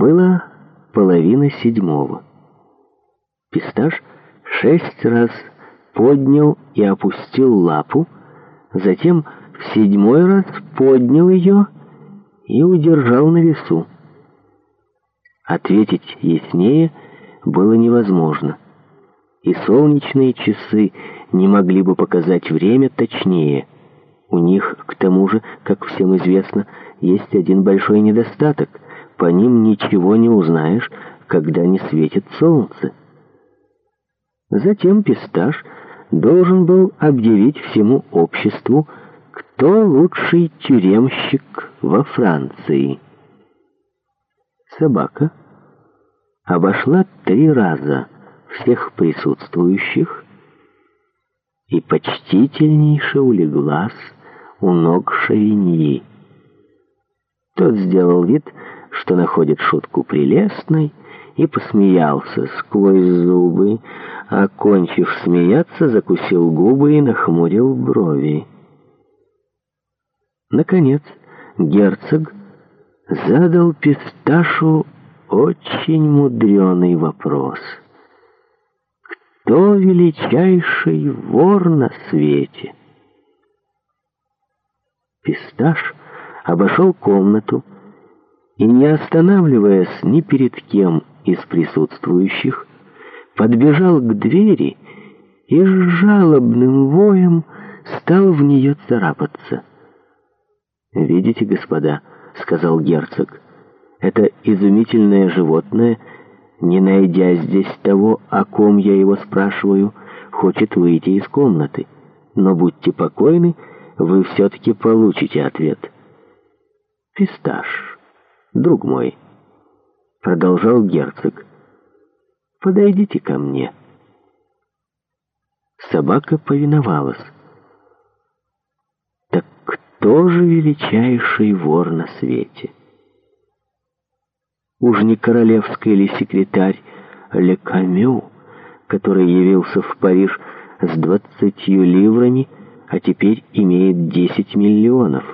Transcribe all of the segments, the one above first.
Было половина седьмого. Пистаж шесть раз поднял и опустил лапу, затем в седьмой раз поднял ее и удержал на весу. Ответить яснее было невозможно, и солнечные часы не могли бы показать время точнее. У них, к тому же, как всем известно, есть один большой недостаток — по ним ничего не узнаешь, когда не светит солнце. Затем Писташ должен был объявить всему обществу, кто лучший тюремщик во Франции. Собака обошла три раза всех присутствующих и почтительнейше улеглась у ног Шавиньи. Тот сделал вид, что находит шутку прелестной, и посмеялся сквозь зубы, окончив смеяться, закусил губы и нахмурил брови. Наконец, герцог задал Писташу очень мудреный вопрос. «Кто величайший вор на свете?» Писташ обошел комнату, и не останавливаясь ни перед кем из присутствующих, подбежал к двери и с жалобным воем стал в нее царапаться. «Видите, господа», — сказал герцог, — «это изумительное животное, не найдя здесь того, о ком я его спрашиваю, хочет выйти из комнаты. Но будьте покойны, вы все-таки получите ответ». «Пистаж» друг мой, — продолжал герцог, — подойдите ко мне. Собака повиновалась. Так кто же величайший вор на свете? Уж не королевский ли секретарь Ле Камю, который явился в Париж с двадцатью ливрами, а теперь имеет десять миллионов?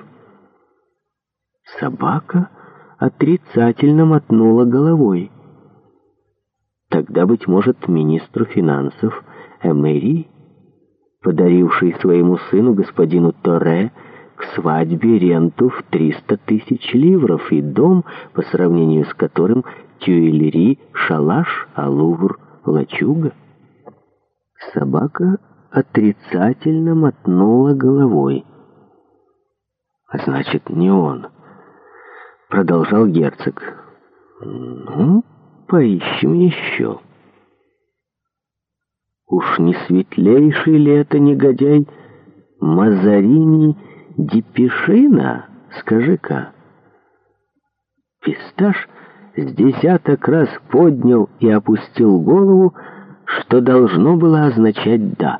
Собака — отрицательно мотнула головой. Тогда, быть может, министру финансов Эмери, подаривший своему сыну господину Торе к свадьбе ренту в 300 тысяч ливров и дом, по сравнению с которым Тюэлери, Шалаш, Алувр, Лачуга. Собака отрицательно мотнула головой. А значит, не он продолжал герцог. «Ну, поищем еще». Уж не светлейший ли это негодяй Мазарини Депишина, скажи-ка? Писташ с десяток раз поднял и опустил голову, что должно было означать «да».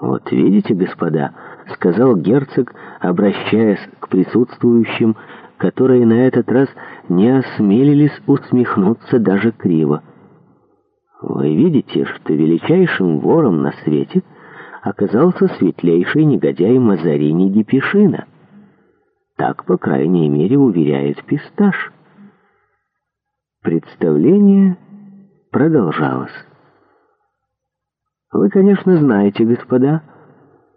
«Вот видите, господа», сказал герцог, обращаясь к присутствующим, которые на этот раз не осмелились усмехнуться даже криво. «Вы видите, что величайшим вором на свете оказался светлейший негодяй Мазарини Гипишина. Так, по крайней мере, уверяет Писташ». Представление продолжалось. «Вы, конечно, знаете, господа, —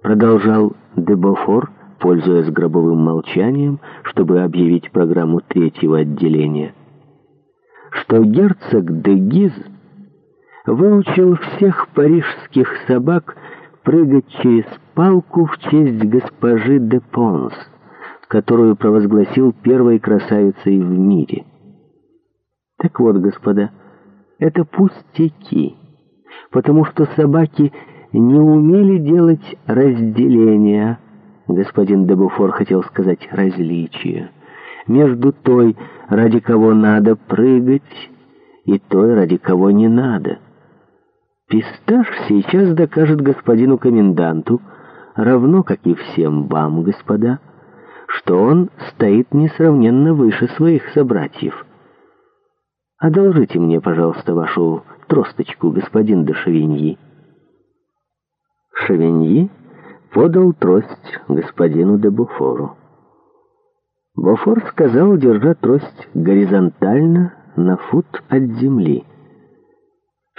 продолжал Дебофор, пользуясь гробовым молчанием, чтобы объявить программу третьего отделения, что герцог де Гиз выучил всех парижских собак прыгать через палку в честь госпожи де Понс, которую провозгласил первой красавицей в мире. Так вот, господа, это пустяки, потому что собаки — не умели делать разделения, господин Дебуфор хотел сказать различия, между той, ради кого надо прыгать, и той, ради кого не надо. Пистаж сейчас докажет господину коменданту, равно как и всем вам, господа, что он стоит несравненно выше своих собратьев. Одолжите мне, пожалуйста, вашу тросточку, господин Дашевиньи. Шавиньи подал трость господину де Буфору. Буфор сказал, держа трость горизонтально на фут от земли.